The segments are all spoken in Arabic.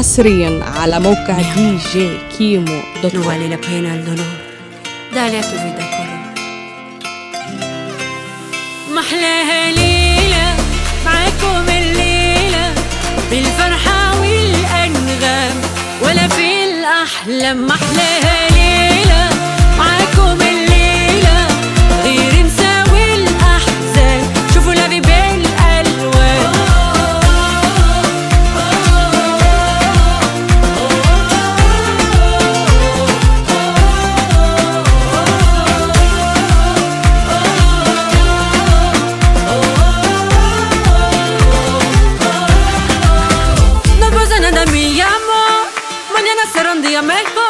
حصريا على موقع دي جي كيمو دوت محلاها ليلة معاكم الليلة بالفرحة والأنغام. ولا في الأحلام. محلاها ليلة será un día mejor.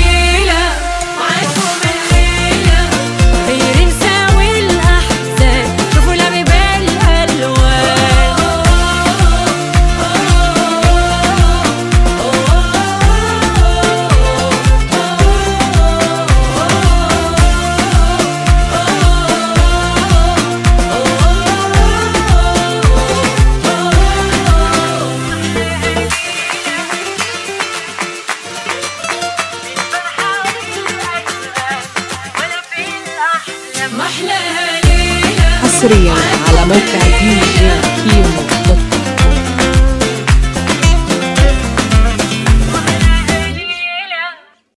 حصريا على موقع دي جي كيمو